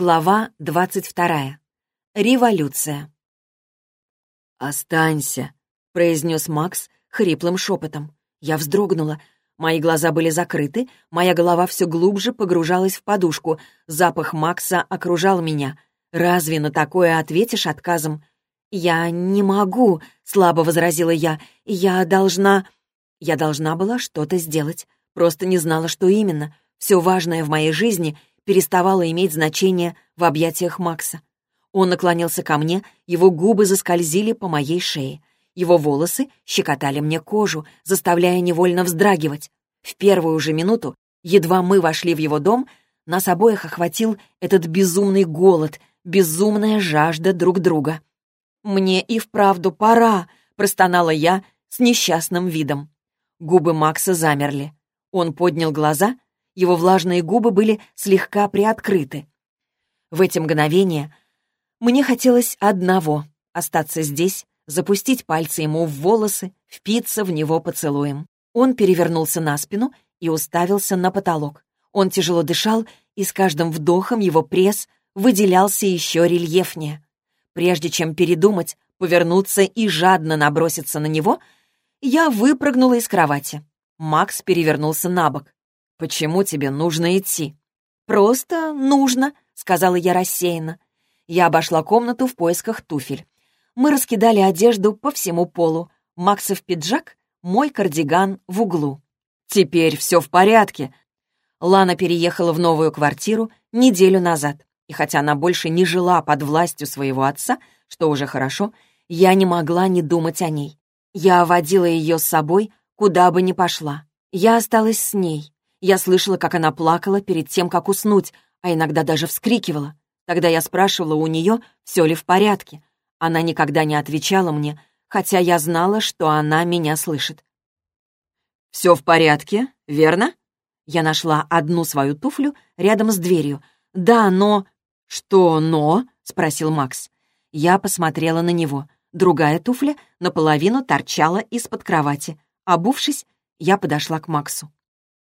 Глава двадцать вторая. Революция. «Останься», — произнес Макс хриплым шепотом. Я вздрогнула. Мои глаза были закрыты, моя голова все глубже погружалась в подушку. Запах Макса окружал меня. «Разве на такое ответишь отказом?» «Я не могу», — слабо возразила я. «Я должна...» Я должна была что-то сделать. Просто не знала, что именно. Все важное в моей жизни переставало иметь значение в объятиях Макса. Он наклонился ко мне, его губы заскользили по моей шее. Его волосы щекотали мне кожу, заставляя невольно вздрагивать. В первую же минуту, едва мы вошли в его дом, нас обоих охватил этот безумный голод, безумная жажда друг друга. «Мне и вправду пора», — простонала я с несчастным видом. Губы Макса замерли. Он поднял глаза, его влажные губы были слегка приоткрыты. В эти мгновения мне хотелось одного — остаться здесь, запустить пальцы ему в волосы, впиться в него поцелуем. Он перевернулся на спину и уставился на потолок. Он тяжело дышал, и с каждым вдохом его пресс выделялся еще рельефнее. Прежде чем передумать, повернуться и жадно наброситься на него, я выпрыгнула из кровати. Макс перевернулся на бок. «Почему тебе нужно идти?» «Просто нужно», — сказала я рассеянно. Я обошла комнату в поисках туфель. Мы раскидали одежду по всему полу. Максов пиджак, мой кардиган в углу. «Теперь все в порядке». Лана переехала в новую квартиру неделю назад. И хотя она больше не жила под властью своего отца, что уже хорошо, я не могла не думать о ней. Я водила ее с собой, куда бы ни пошла. Я осталась с ней. Я слышала, как она плакала перед тем, как уснуть, а иногда даже вскрикивала. Тогда я спрашивала у нее, все ли в порядке. Она никогда не отвечала мне, хотя я знала, что она меня слышит. «Все в порядке, верно?» Я нашла одну свою туфлю рядом с дверью. «Да, но...» «Что «но»?» — спросил Макс. Я посмотрела на него. Другая туфля наполовину торчала из-под кровати. Обувшись, я подошла к Максу.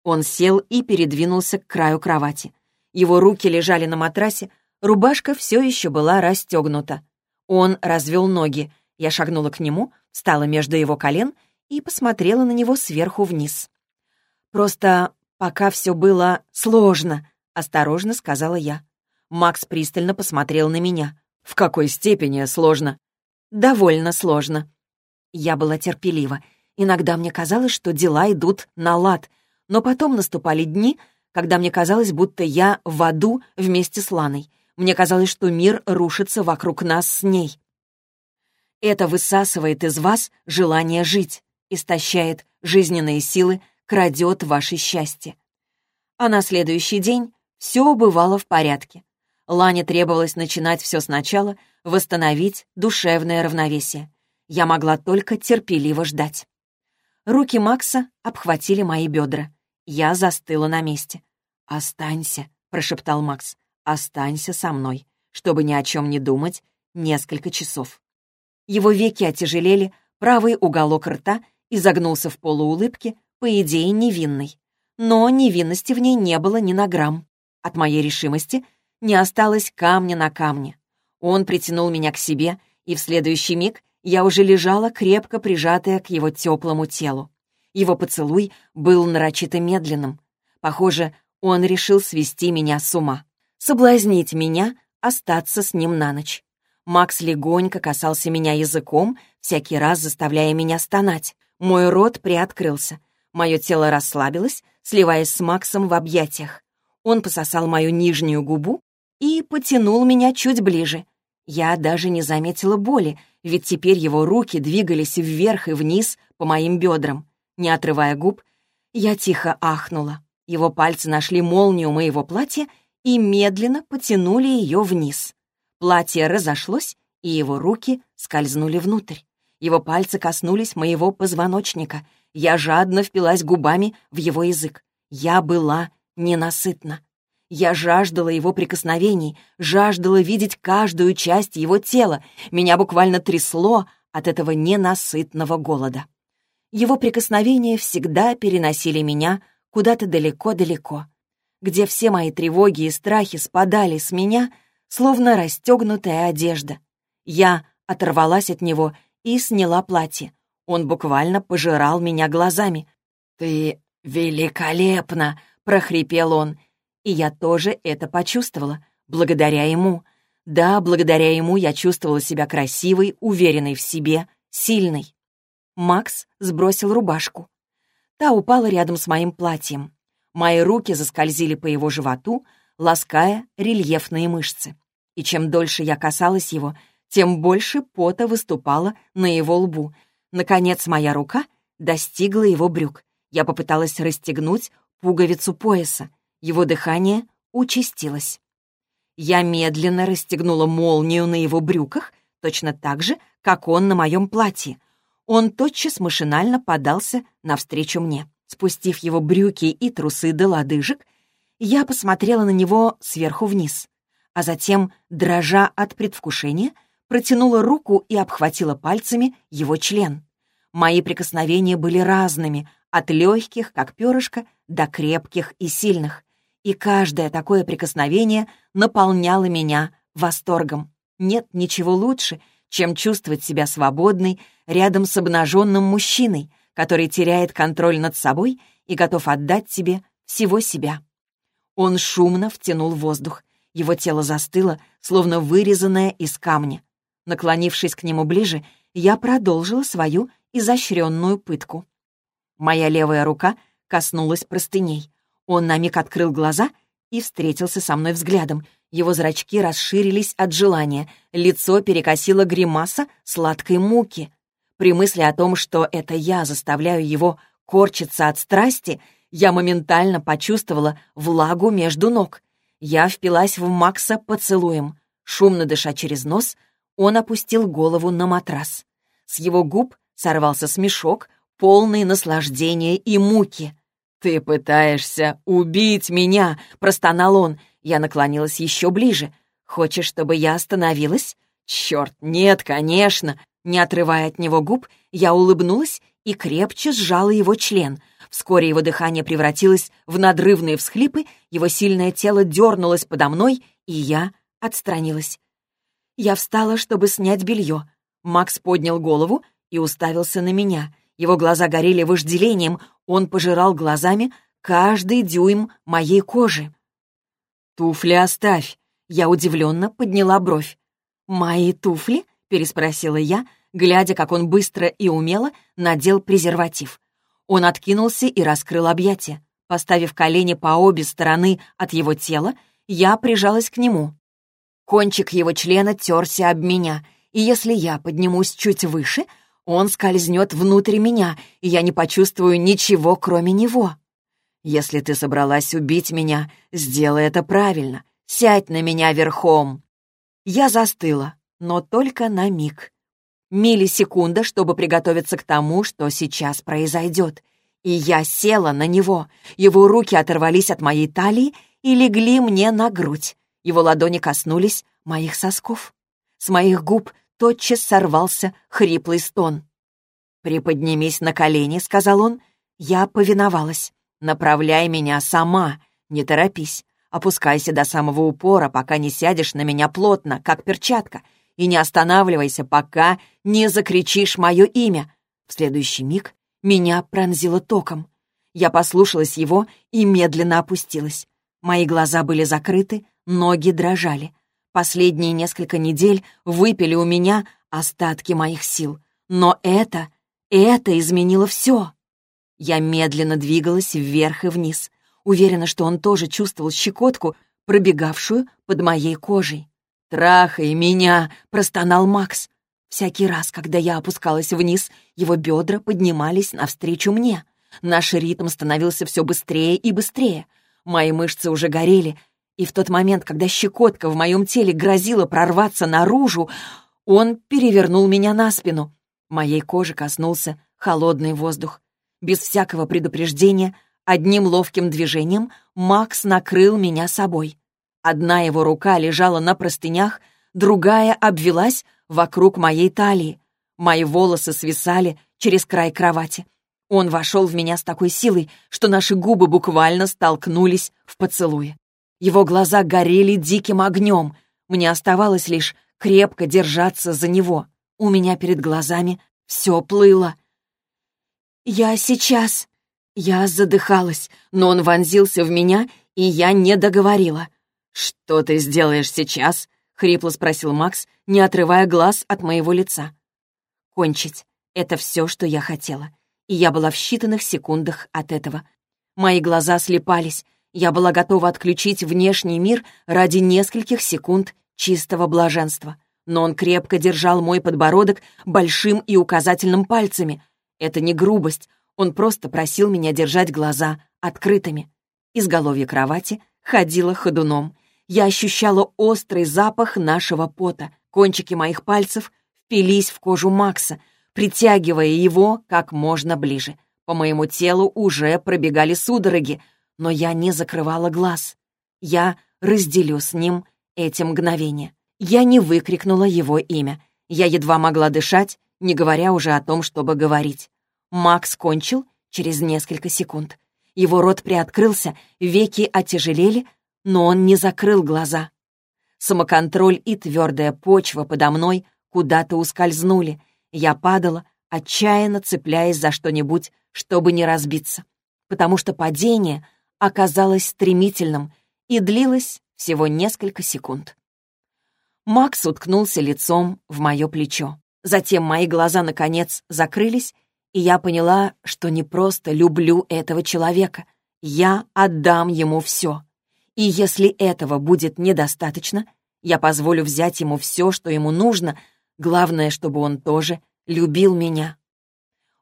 Он сел и передвинулся к краю кровати. Его руки лежали на матрасе, Рубашка все еще была расстегнута. Он развел ноги. Я шагнула к нему, встала между его колен и посмотрела на него сверху вниз. «Просто пока все было сложно», — осторожно сказала я. Макс пристально посмотрел на меня. «В какой степени сложно?» «Довольно сложно». Я была терпелива. Иногда мне казалось, что дела идут на лад, но потом наступали дни, когда мне казалось, будто я в аду вместе с Ланой — мне казалось, что мир рушится вокруг нас с ней. Это высасывает из вас желание жить, истощает жизненные силы, крадет ваше счастье. А на следующий день все бывало в порядке. Лане требовалось начинать все сначала, восстановить душевное равновесие. Я могла только терпеливо ждать. Руки Макса обхватили мои бедра. Я застыла на месте. «Останься», — прошептал Макс. Останься со мной, чтобы ни о чем не думать несколько часов. Его веки отяжелели, правый уголок рта изогнулся в полуулыбке, по идее невинной. Но невинности в ней не было ни на грамм. От моей решимости не осталось камня на камне. Он притянул меня к себе, и в следующий миг я уже лежала, крепко прижатая к его теплому телу. Его поцелуй был нарочито медленным. Похоже, он решил свести меня с ума соблазнить меня, остаться с ним на ночь. Макс легонько касался меня языком, всякий раз заставляя меня стонать. Мой рот приоткрылся. Мое тело расслабилось, сливаясь с Максом в объятиях. Он пососал мою нижнюю губу и потянул меня чуть ближе. Я даже не заметила боли, ведь теперь его руки двигались вверх и вниз по моим бедрам. Не отрывая губ, я тихо ахнула. Его пальцы нашли молнию моего платья и медленно потянули ее вниз. Платье разошлось, и его руки скользнули внутрь. Его пальцы коснулись моего позвоночника. Я жадно впилась губами в его язык. Я была ненасытна. Я жаждала его прикосновений, жаждала видеть каждую часть его тела. Меня буквально трясло от этого ненасытного голода. Его прикосновения всегда переносили меня куда-то далеко-далеко. где все мои тревоги и страхи спадали с меня, словно расстегнутая одежда. Я оторвалась от него и сняла платье. Он буквально пожирал меня глазами. «Ты великолепна!» — прохрипел он. И я тоже это почувствовала, благодаря ему. Да, благодаря ему я чувствовала себя красивой, уверенной в себе, сильной. Макс сбросил рубашку. Та упала рядом с моим платьем. Мои руки заскользили по его животу, лаская рельефные мышцы. И чем дольше я касалась его, тем больше пота выступало на его лбу. Наконец моя рука достигла его брюк. Я попыталась расстегнуть пуговицу пояса. Его дыхание участилось. Я медленно расстегнула молнию на его брюках, точно так же, как он на моем платье. Он тотчас машинально подался навстречу мне. Спустив его брюки и трусы до лодыжек, я посмотрела на него сверху вниз, а затем, дрожа от предвкушения, протянула руку и обхватила пальцами его член. Мои прикосновения были разными, от легких, как перышко, до крепких и сильных. И каждое такое прикосновение наполняло меня восторгом. Нет ничего лучше, чем чувствовать себя свободной рядом с обнаженным мужчиной, который теряет контроль над собой и готов отдать тебе всего себя. Он шумно втянул воздух. Его тело застыло, словно вырезанное из камня. Наклонившись к нему ближе, я продолжила свою изощренную пытку. Моя левая рука коснулась простыней. Он на миг открыл глаза и встретился со мной взглядом. Его зрачки расширились от желания, лицо перекосило гримаса сладкой муки. При мысли о том, что это я заставляю его корчиться от страсти, я моментально почувствовала влагу между ног. Я впилась в Макса поцелуем. Шумно дыша через нос, он опустил голову на матрас. С его губ сорвался смешок, полный наслаждения и муки. «Ты пытаешься убить меня!» — простонал он. Я наклонилась еще ближе. «Хочешь, чтобы я остановилась?» «Черт, нет, конечно!» Не отрывая от него губ, я улыбнулась и крепче сжала его член. Вскоре его дыхание превратилось в надрывные всхлипы, его сильное тело дернулось подо мной, и я отстранилась. Я встала, чтобы снять белье. Макс поднял голову и уставился на меня. Его глаза горели вожделением, он пожирал глазами каждый дюйм моей кожи. «Туфли оставь!» Я удивленно подняла бровь. «Мои туфли?» переспросила я, глядя, как он быстро и умело надел презерватив. Он откинулся и раскрыл объятия. Поставив колени по обе стороны от его тела, я прижалась к нему. Кончик его члена терся об меня, и если я поднимусь чуть выше, он скользнет внутрь меня, и я не почувствую ничего, кроме него. Если ты собралась убить меня, сделай это правильно. Сядь на меня верхом. Я застыла, но только на миг. Миллисекунда, чтобы приготовиться к тому, что сейчас произойдет. И я села на него. Его руки оторвались от моей талии и легли мне на грудь. Его ладони коснулись моих сосков. С моих губ тотчас сорвался хриплый стон. «Приподнимись на колени», — сказал он. Я повиновалась. «Направляй меня сама, не торопись. Опускайся до самого упора, пока не сядешь на меня плотно, как перчатка, и не останавливайся, пока не закричишь мое имя. В следующий миг меня пронзило током. Я послушалась его и медленно опустилась. Мои глаза были закрыты, ноги дрожали. Последние несколько недель выпили у меня остатки моих сил. Но это, это изменило все. Я медленно двигалась вверх и вниз, уверена, что он тоже чувствовал щекотку, пробегавшую под моей кожей. «Трахай меня!» — простонал Макс. Всякий раз, когда я опускалась вниз, его бедра поднимались навстречу мне. Наш ритм становился все быстрее и быстрее. Мои мышцы уже горели, и в тот момент, когда щекотка в моем теле грозила прорваться наружу, он перевернул меня на спину. Моей коже коснулся холодный воздух. Без всякого предупреждения, одним ловким движением Макс накрыл меня собой. Одна его рука лежала на простынях, другая обвелась вокруг моей талии. Мои волосы свисали через край кровати. Он вошел в меня с такой силой, что наши губы буквально столкнулись в поцелуе. Его глаза горели диким огнем. Мне оставалось лишь крепко держаться за него. У меня перед глазами все плыло. «Я сейчас...» Я задыхалась, но он вонзился в меня, и я не договорила. «Что ты сделаешь сейчас?» — хрипло спросил Макс, не отрывая глаз от моего лица. «Кончить. Это все, что я хотела. И я была в считанных секундах от этого. Мои глаза слепались. Я была готова отключить внешний мир ради нескольких секунд чистого блаженства. Но он крепко держал мой подбородок большим и указательным пальцами. Это не грубость, он просто просил меня держать глаза открытыми. Изголовье кровати ходило ходуном. Я ощущала острый запах нашего пота. Кончики моих пальцев впились в кожу Макса, притягивая его как можно ближе. По моему телу уже пробегали судороги, но я не закрывала глаз. Я разделю с ним эти мгновения. Я не выкрикнула его имя. Я едва могла дышать, не говоря уже о том, чтобы говорить. Макс кончил через несколько секунд. Его рот приоткрылся, веки отяжелели, но он не закрыл глаза. Самоконтроль и твердая почва подо мной куда-то ускользнули. Я падала, отчаянно цепляясь за что-нибудь, чтобы не разбиться, потому что падение оказалось стремительным и длилось всего несколько секунд. Макс уткнулся лицом в мое плечо. Затем мои глаза, наконец, закрылись, и я поняла, что не просто люблю этого человека. Я отдам ему все. И если этого будет недостаточно, я позволю взять ему все, что ему нужно, главное, чтобы он тоже любил меня.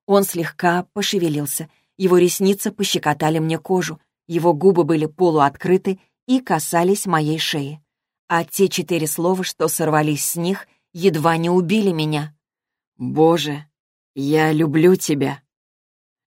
Он слегка пошевелился, его ресницы пощекотали мне кожу, его губы были полуоткрыты и касались моей шеи. А те четыре слова, что сорвались с них, едва не убили меня. «Боже, я люблю тебя!»